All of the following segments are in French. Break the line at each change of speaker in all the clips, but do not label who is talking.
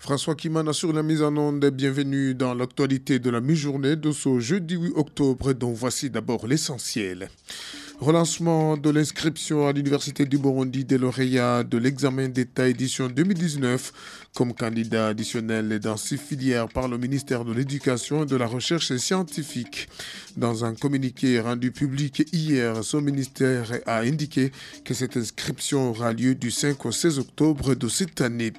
François Kimana sur la mise en onde, bienvenue dans l'actualité de la mi-journée de ce jeudi 8 octobre dont voici d'abord l'essentiel. Relancement de l'inscription à l'Université du Burundi des lauréats de l'examen d'État édition 2019 comme candidat additionnel dans six filières par le ministère de l'Éducation et de la Recherche scientifique. Dans un communiqué rendu public hier, son ministère a indiqué que cette inscription aura lieu du 5 au 16 octobre de cette année.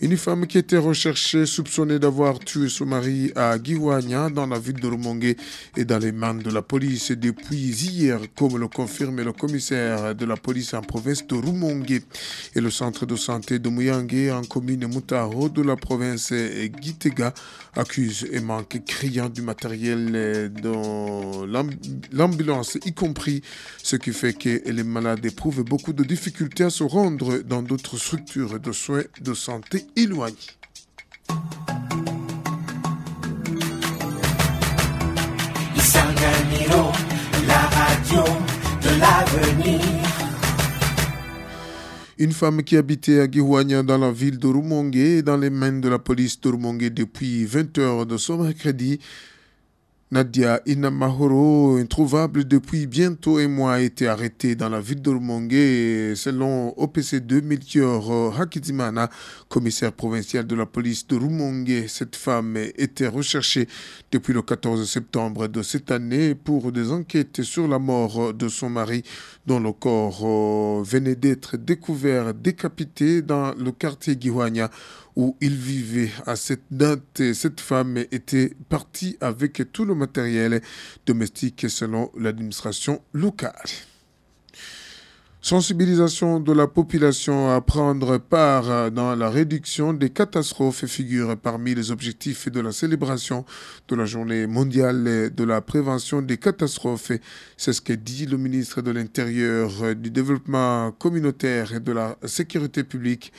Une femme qui était recherchée soupçonnée d'avoir tué son mari à Giwanya dans la ville de Rumongue est dans les mains de la police depuis hier, comme le confirme le commissaire de la police en province de Rumongue et le centre de santé de Muyangue en commune Mutaro de la province Gitega accuse et manque criant du matériel dans l'ambulance y compris, ce qui fait que les malades éprouvent beaucoup de difficultés à se rendre dans d'autres structures de soins de santé éloignées.
la radio
Une femme qui habitait à Gihuania dans la ville de Rumongue est dans les mains de la police de Rumongue depuis 20 heures de ce mercredi. Nadia Inamahoro, introuvable depuis bientôt un mois, a été arrêtée dans la ville de Rumongue. Selon OPC2 Melchior Hakizimana, commissaire provincial de la police de Rumongue, cette femme était recherchée depuis le 14 septembre de cette année pour des enquêtes sur la mort de son mari, dont le corps venait d'être découvert décapité dans le quartier Gihuania où il vivait à cette date. Cette femme était partie avec tout le matériel domestique selon l'administration locale. Sensibilisation de la population à prendre part dans la réduction des catastrophes figure parmi les objectifs de la célébration de la journée mondiale de la prévention des catastrophes. C'est ce que dit le ministre de l'Intérieur, du Développement communautaire et de la Sécurité publique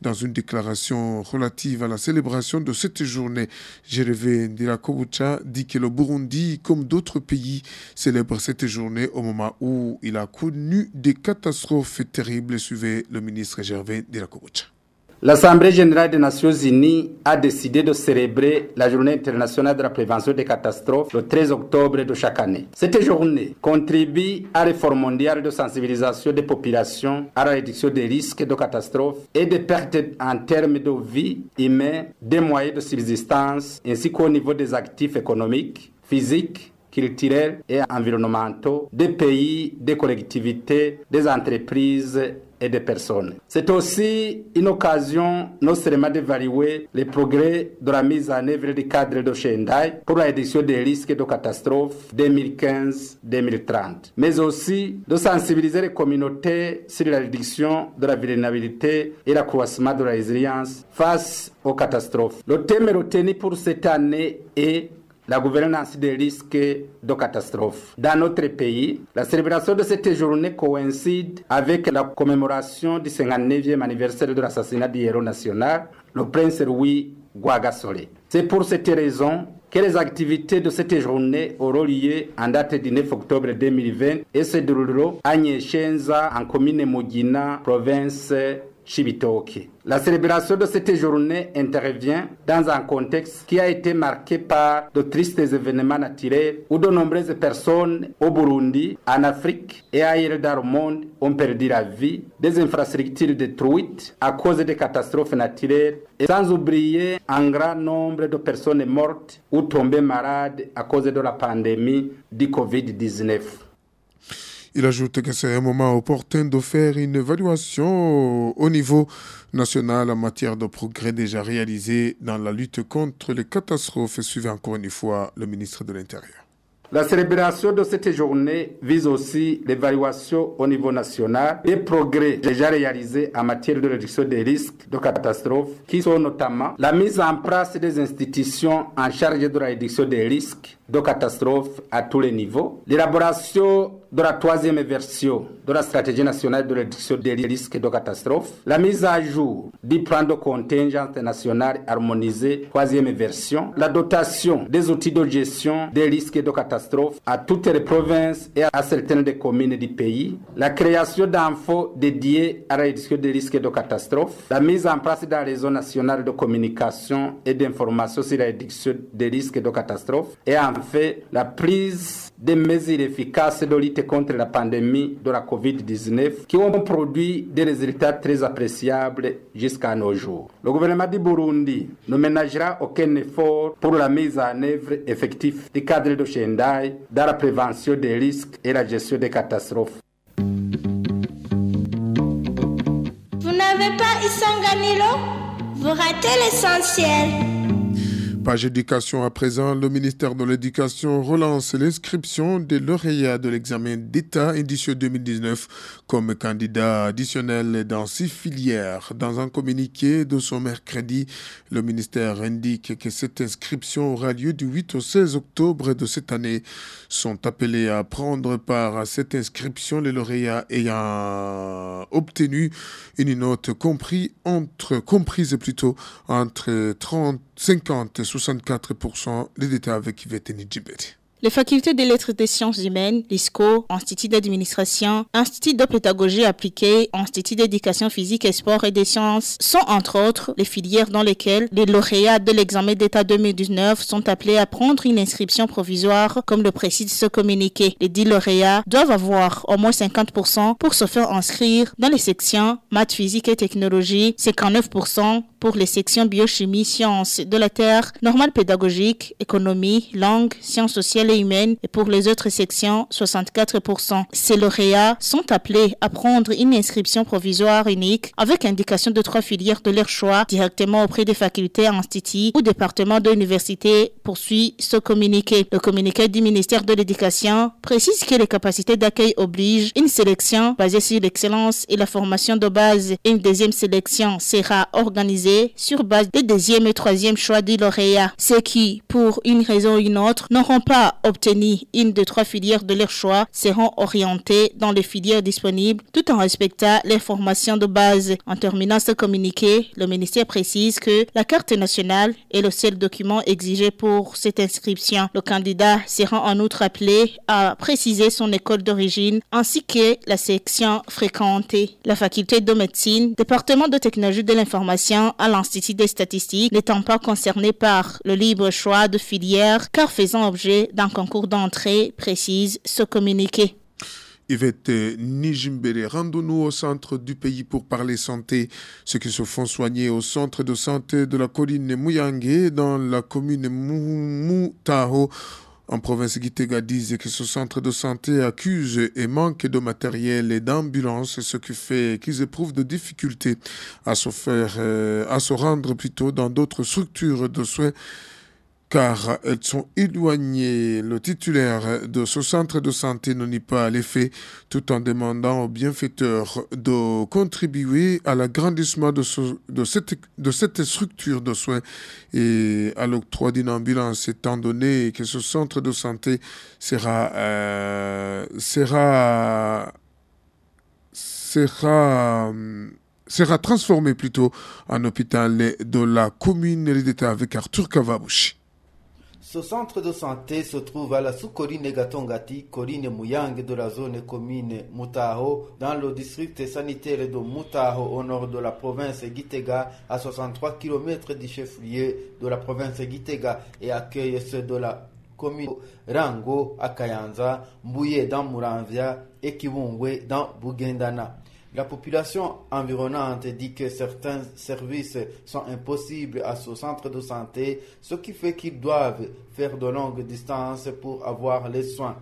dans une déclaration relative à la célébration de cette journée, Gervais Ndirakobucha dit que le Burundi, comme d'autres pays, célèbre cette journée au moment où il a connu des catastrophes terribles, suivait le ministre Gervais Ndirakobucha.
L'Assemblée générale des Nations unies a décidé de célébrer la journée internationale de la prévention des catastrophes le 13 octobre de chaque année. Cette journée contribue à l'effort mondial de sensibilisation des populations à la réduction des risques de catastrophes et des pertes en termes de vie humaine, des moyens de subsistance, ainsi qu'au niveau des actifs économiques, physiques, culturels et environnementaux des pays, des collectivités, des entreprises et des personnes. C'est aussi une occasion non seulement d'évaluer les progrès de la mise en œuvre du cadre de Shendai pour la réduction des risques de catastrophes 2015-2030, mais aussi de sensibiliser les communautés sur la réduction de la vulnérabilité et l'accroissement de la résilience face aux catastrophes. Le thème retenu pour cette année est la gouvernance des risques de catastrophe. Dans notre pays, la célébration de cette journée coïncide avec la commémoration du 59e anniversaire de l'assassinat du héros national, le prince Louis Guagasole. C'est pour cette raison que les activités de cette journée auront lieu en date du 9 octobre 2020 et se dérouleront à Nyeshenza, en commune Mugina, province La célébration de cette journée intervient dans un contexte qui a été marqué par de tristes événements naturels où de nombreuses personnes au Burundi, en Afrique et ailleurs dans le monde ont perdu la vie, des infrastructures détruites à cause des catastrophes naturelles et sans oublier un grand nombre de personnes mortes ou tombées malades à cause de la pandémie du Covid-19.
Il ajoute que c'est un moment opportun de faire une évaluation au niveau national en matière de progrès déjà réalisés dans la lutte contre les catastrophes, suivant encore une fois le ministre de l'Intérieur.
La célébration de cette journée vise aussi l'évaluation au niveau national des progrès déjà réalisés en matière de réduction des risques de catastrophes, qui sont notamment la mise en place des institutions en charge de la réduction des risques, de catastrophe à tous les niveaux, l'élaboration de la troisième version de la stratégie nationale de réduction des risques de catastrophe, la mise à jour du plan de contingence national harmonisé, troisième version, la dotation des outils de gestion des risques de catastrophe à toutes les provinces et à certaines des communes du pays, la création d'infos dédiées à la réduction des risques de catastrophe, la mise en place d'un réseau national de communication et d'information sur la réduction des risques de catastrophe. Et enfin la prise des mesures efficaces de lutte contre la pandémie de la COVID-19 qui ont produit des résultats très appréciables jusqu'à nos jours. Le gouvernement du Burundi ne ménagera aucun effort pour la mise en œuvre effective du cadre de Shendai dans la prévention des risques et la gestion des catastrophes.
Vous n'avez pas Isanganilo? Vous ratez l'essentiel.
Page éducation à présent, le ministère de l'Éducation relance l'inscription des lauréats de l'examen d'État édition 2019 comme candidat additionnel dans six filières. Dans un communiqué de son mercredi, le ministère indique que cette inscription aura lieu du 8 au 16 octobre de cette année. Sont appelés à prendre part à cette inscription les lauréats ayant obtenu une note compris entre, comprise plutôt entre 30, 50 et 64% les détails avec Yvette Nidjibeti.
Les facultés des lettres des sciences humaines, l'ISCO, Institut d'administration, Institut de pédagogie appliquée, Institut d'éducation physique et sport et des sciences sont entre autres les filières dans lesquelles les lauréats de l'examen d'État 2019 sont appelés à prendre une inscription provisoire comme le précise ce communiqué. Les dix lauréats doivent avoir au moins 50% pour se faire inscrire dans les sections maths, physique et technologie, 59% pour les sections biochimie, sciences de la terre, normale pédagogique, économie, langue, sciences sociales et humaines et pour les autres sections, 64%. Ces lauréats sont appelés à prendre une inscription provisoire unique avec indication de trois filières de leur choix directement auprès des facultés, instituts ou départements de l'université, poursuit ce communiqué. Le communiqué du ministère de l'Éducation précise que les capacités d'accueil obligent une sélection basée sur l'excellence et la formation de base. Une deuxième sélection sera organisée sur base des deuxième et troisième choix du lauréat. Ceux qui, pour une raison ou une autre, n'auront pas obtenu une de trois filières de leur choix seront orientés dans les filières disponibles tout en respectant les formations de base. En terminant ce communiqué, le ministère précise que la carte nationale est le seul document exigé pour cette inscription. Le candidat sera en outre appelé à préciser son école d'origine ainsi que la section fréquentée. La faculté de médecine, département de technologie de l'information à l'Institut des statistiques n'étant pas concernée par le libre choix de filière car faisant objet d'un concours d'entrée, précise ce communiqué.
Yvette Nijimbere, rendons-nous au centre du pays pour parler santé. Ceux qui se font soigner au centre de santé de la colline Mouyangue dans la commune Moutaho en province Gitega disent que ce centre de santé accuse et manque de matériel et d'ambulance, ce qui fait qu'ils éprouvent de difficultés à se faire, euh, à se rendre plutôt dans d'autres structures de soins car elles sont éloignées. Le titulaire de ce centre de santé ne nie pas les faits tout en demandant aux bienfaiteurs de contribuer à l'agrandissement de, ce- de, cette, structure de soins et à l'octroi d'une ambulance étant donné que ce centre de santé sera, euh, sera, sera, sera transformé plutôt en hôpital de la commune d'État avec Arthur Kavabushi.
Ce centre de santé se trouve à la sous-colline Gatongati, colline Muyang de la zone commune Mutaho, dans le district sanitaire de Mutaho au nord de la province Gitega, à 63 km du chef-lieu de la province Gitega et accueille ceux de la commune Rango à Kayanza, Mbouye dans Muramvia et Kibungwe dans Bugendana. La population environnante dit que certains services sont impossibles à ce centre de santé, ce qui fait qu'ils doivent faire de longues distances pour avoir les soins.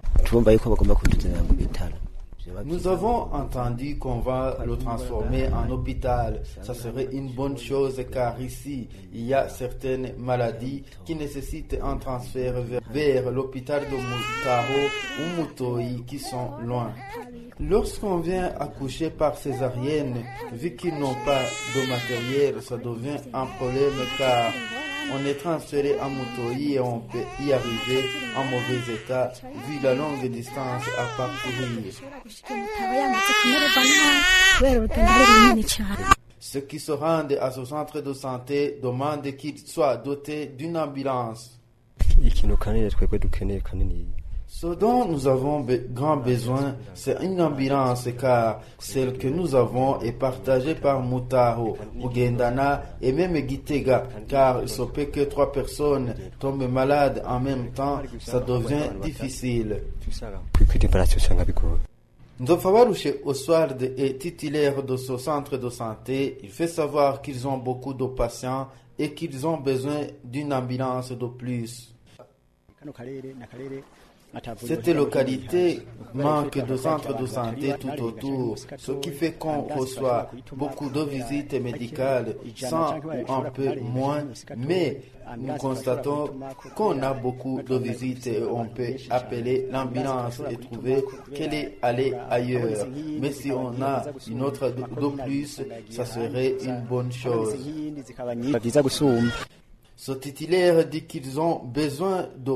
Nous avons entendu qu'on va le transformer en hôpital. Ça serait une bonne chose car ici, il y a certaines maladies qui nécessitent un transfert vers, vers l'hôpital de Mutaro ou Mutoi qui sont loin. Lorsqu'on vient accoucher par césarienne, vu qu'ils n'ont pas de matériel, ça devient un problème car on est transféré à Mutoyi et on peut y arriver en mauvais état vu la longue distance à parcourir. Ceux qui se rendent à ce centre de santé demandent qu'il soit doté d'une ambulance. Ce dont nous avons grand besoin, c'est une ambulance car celle que nous avons est partagée par Mutaho, Mugendana et même Gitega car il se peut que trois personnes tombent malades en même temps, ça devient difficile.
bigoye
Ndofabarushe Oswald est titulaire de ce centre de santé. Il fait savoir qu'ils ont beaucoup de patients et qu'ils ont besoin d'une ambulance de plus. Cette localité manque de centres de santé tout autour, ce qui fait qu'on reçoit beaucoup de visites médicales, 100 ou un peu moins, mais nous constatons qu'on a beaucoup de visites et on peut appeler l'ambulance et trouver qu'elle est allée ailleurs. Mais si on a une autre de plus, ça serait une bonne chose. Ce titulaire dit qu'ils ont besoin de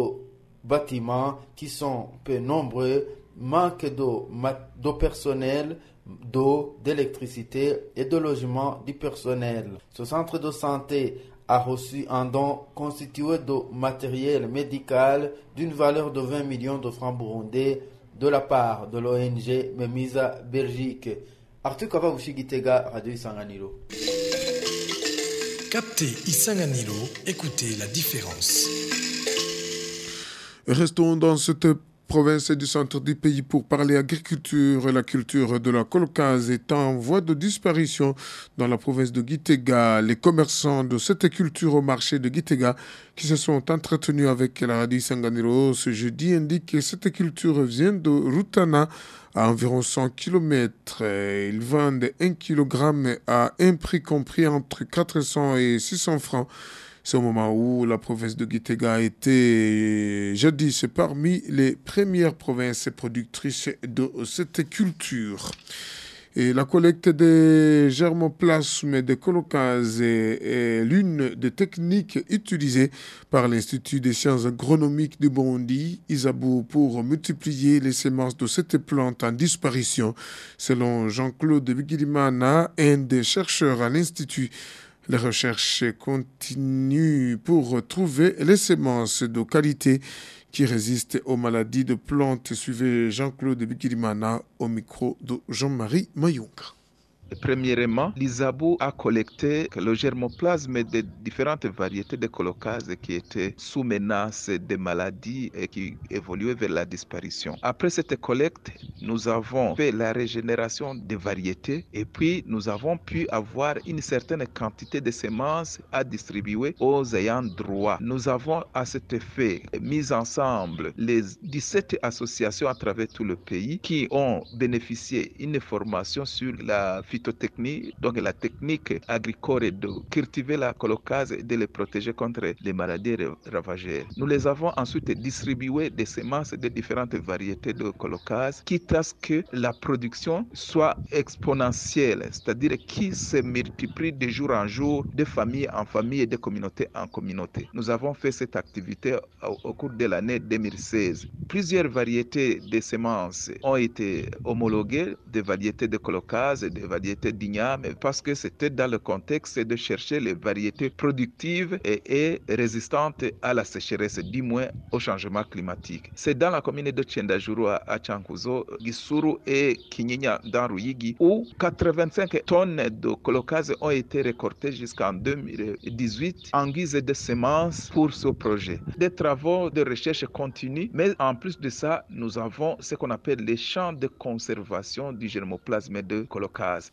bâtiments qui sont peu nombreux, manque de, ma- de personnel, d'eau, d'électricité et de logement du personnel. Ce centre de santé a reçu un don constitué de matériel médical d'une valeur de 20 millions de francs burundais de la part de l'ONG Memisa Belgique. Arthur Kavabushi Gitega, Radio Isanganiro.
Captez Isanganilo, écoutez la différence.
Restons dans cette province du centre du pays pour parler agriculture. La culture de la colcase est en voie de disparition dans la province de Gitega. Les commerçants de cette culture au marché de Gitega qui se sont entretenus avec la radio Sanganiro ce jeudi indiquent que cette culture vient de Rutana à environ 100 km. Ils vendent 1 kg à un prix compris entre 400 et 600 francs. C'est au moment où la province de Gitega était jadis parmi les premières provinces productrices de cette culture. Et la collecte des germoplasmes de colocase est, l'une des techniques utilisées par l'Institut des sciences agronomiques du Burundi, Isabou, pour multiplier les semences de cette plante en disparition. Selon Jean-Claude Bigirimana, un des chercheurs à l'Institut, les recherches continuent pour trouver les semences de qualité qui résistent aux maladies de plantes. Suivez Jean-Claude Bigirimana au micro de Jean-Marie Mayunga.
Premièrement, l'ISABO a collecté le germoplasme de différentes variétés de colocases qui étaient sous menace de maladies et qui évoluaient vers la disparition. Après cette collecte, nous avons fait la régénération des variétés et puis nous avons pu avoir une certaine quantité de semences à distribuer aux ayants droit. Nous avons à cet effet mis ensemble les 17 associations à travers tout le pays qui ont bénéficié d'une formation sur la donc la technique agricole de cultiver la colocase et de les protéger contre les maladies ravagères. Nous les avons ensuite distribué des semences de différentes variétés de colocase, quitte à que la production soit exponentielle, c'est-à-dire qui se multiplie de jour en jour, de famille en famille et de communauté en communauté. Nous avons fait cette activité au, au cours de l'année 2016. Plusieurs variétés de semences ont été homologuées, des variétés de colocase, des variétés d'igname, parce que c'était dans le contexte de chercher les variétés productives et, résistantes à la sécheresse, du moins au changement climatique. C'est dans la commune de Tchendajuru à Chankuzo, Gisuru et Kinyinya dans Ruyigi où 85 tonnes de colocase ont été récoltées jusqu'en 2018 en guise de semences pour ce projet. Des travaux de recherche continuent, mais en plus de ça, nous avons ce qu'on appelle les champs de conservation du germoplasme de colocase.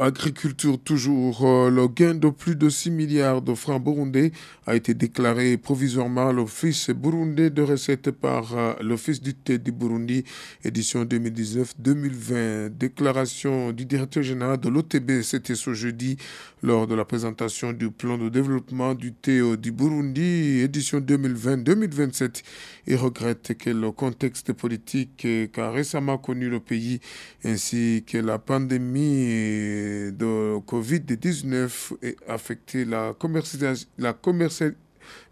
Agriculture toujours, euh, le gain de plus de 6 milliards de francs burundais a été déclaré provisoirement à l'Office burundais de recettes par euh, l'Office du thé du Burundi, édition 2019-2020. Déclaration du directeur général de l'OTB, c'était ce jeudi lors de la présentation du plan de développement du thé du Burundi, édition 2020-2027. Il regrette que le contexte politique qu'a récemment connu le pays ainsi que la pandémie de Covid-19 et affecté la, la,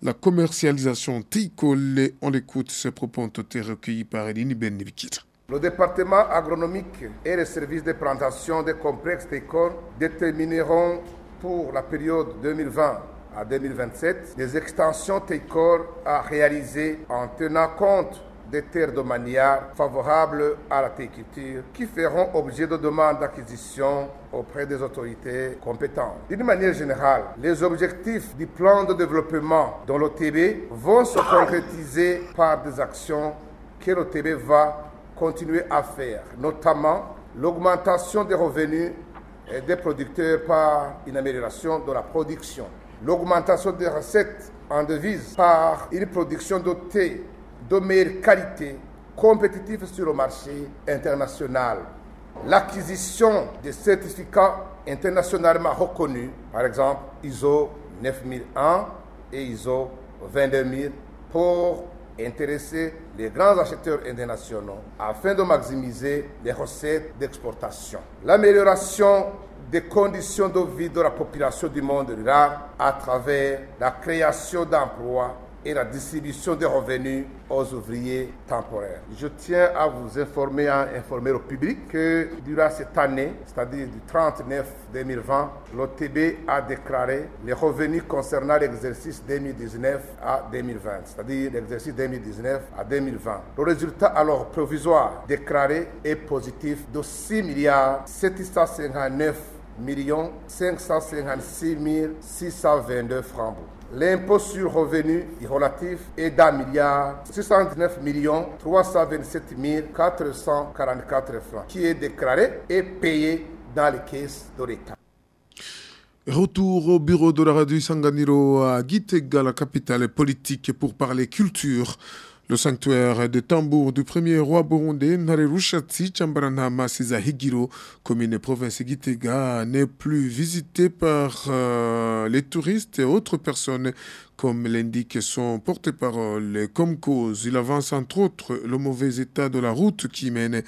la commercialisation ticole. On écoute ces propos ont été recueillis par Eline Benibikita.
Le département agronomique et les services de plantation des complexes d'école détermineront pour la période 2020 à 2027 des extensions TECOR à réaliser en tenant compte des terres domaniales favorables à la qui feront objet de demandes d'acquisition auprès des autorités compétentes. D'une manière générale, les objectifs du plan de développement dans l'OTB vont se concrétiser par des actions que l'OTB va continuer à faire, notamment l'augmentation des revenus des producteurs par une amélioration de la production, l'augmentation des recettes en devises par une production dotée de meilleure qualité, compétitive sur le marché international, l'acquisition de certificats internationalement reconnus, par exemple ISO 9001 et ISO 22000, pour intéresser les grands acheteurs internationaux afin de maximiser les recettes d'exportation. L'amélioration des conditions de vie de la population du monde rural à travers la création d'emplois et la distribution des revenus aux ouvriers temporaires. Je tiens à vous informer, à informer au public que durant cette année, c'est-à-dire du 39 2020, l'OTB a déclaré les revenus concernant l'exercice 2019 à 2020, c'est-à-dire l'exercice 2019 à 2020. Le résultat alors provisoire déclaré est positif de 6 milliards 759 millions 556 622 francs. L'impôt sur revenu relatif est d'un milliard 69 millions 327 444 francs qui est déclaré et payé dans les caisses de l'État.
Retour au bureau de la radio Sanganiro à Gitega, la capitale politique, pour parler culture. Le sanctuaire des tambours du premier roi burundais Narerushatsi Chambaranama Higiro, commune et province Gitega, n'est plus visité par euh, les touristes et autres personnes, comme l'indique son porte-parole. Comme cause, il avance entre autres le mauvais état de la route qui mène.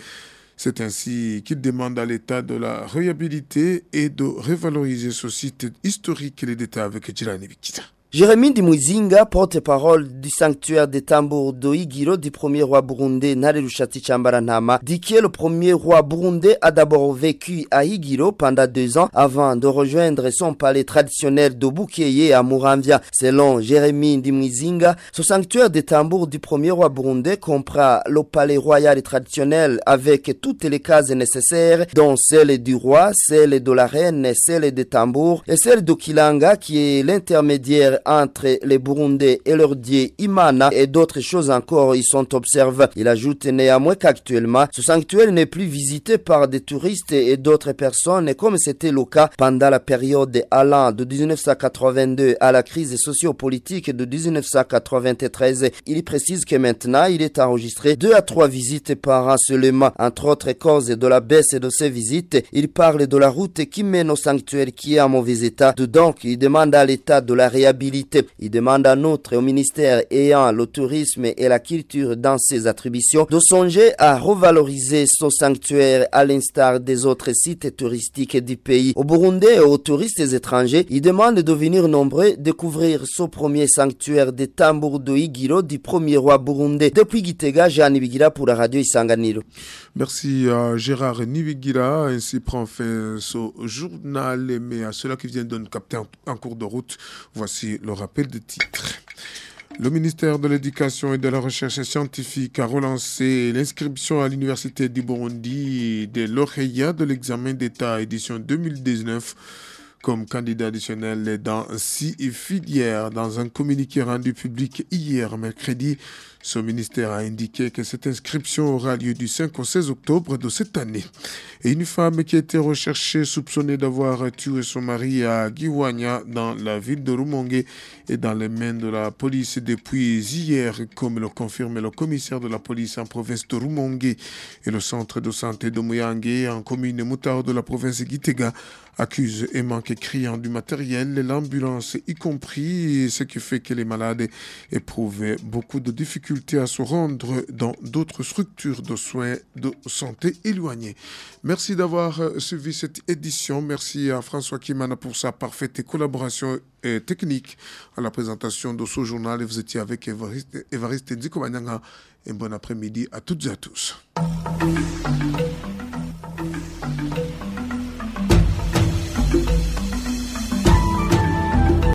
C'est ainsi qu'il demande à l'État de la réhabiliter et de revaloriser ce site historique. Les détails avec Jirani Vikita.
Jérémy Dimwizinga, porte-parole du sanctuaire des tambours d'Oigiro du premier roi burundais Narerushati Chambaranama, dit que le premier roi burundais a d'abord vécu à Igiro pendant deux ans avant de rejoindre son palais traditionnel de Bukeye à Muramvia. Selon Jérémy Dimwizinga, ce sanctuaire des tambours du premier roi burundais comprend le palais royal et traditionnel avec toutes les cases nécessaires, dont celle du roi, celle de la reine, celle des tambours et celle de Kilanga qui est l'intermédiaire entre les Burundais et leur dieu Imana et d'autres choses encore y sont observées. Il ajoute néanmoins qu'actuellement, ce sanctuaire n'est plus visité par des touristes et d'autres personnes comme c'était le cas pendant la période allant de 1982 à la crise sociopolitique de 1993. Il précise que maintenant, il est enregistré deux à trois visites par an seulement. Entre autres causes de la baisse de ces visites, il parle de la route qui mène au sanctuaire qui est en mauvais état. Donc, il demande à l'État de la réhabiliter il demande en outre au ministère ayant le tourisme et la culture dans ses attributions de songer à revaloriser son sanctuaire à l'instar des autres sites touristiques du pays. Au Burundi et aux touristes étrangers, il demande de venir nombreux découvrir ce premier sanctuaire des tambours de du premier roi burundais. Depuis Gitega, Jean Ibigira pour la radio Isanganiro.
Merci à Gérard Nivigira. Ainsi prend fin ce journal. Mais à ceux-là qui viennent de nous capter en cours de route, voici le rappel des titres. Le ministère de l'Éducation et de la Recherche scientifique a relancé l'inscription à l'Université du Burundi des lauréats de l'examen d'État édition 2019 comme candidat additionnel dans six filières. Dans un communiqué rendu public hier, mercredi, ce ministère a indiqué que cette inscription aura lieu du 5 au 16 octobre de cette année. Et une femme qui a été recherchée soupçonnée d'avoir tué son mari à Giwanya dans la ville de Rumongue est dans les mains de la police depuis hier, comme le confirme le commissaire de la police en province de Rumongue et le centre de santé de Muyangue en commune Moutard de la province Gitega accuse et manque criant du matériel, l'ambulance y compris, ce qui fait que les malades éprouvent beaucoup de difficultés à se rendre dans d'autres structures de soins de santé éloignées. Merci d'avoir euh, suivi cette édition. Merci à François Kimana pour sa parfaite collaboration technique à la présentation de ce journal. Et vous étiez avec Évariste, Évariste Un bon après-midi à toutes et à tous.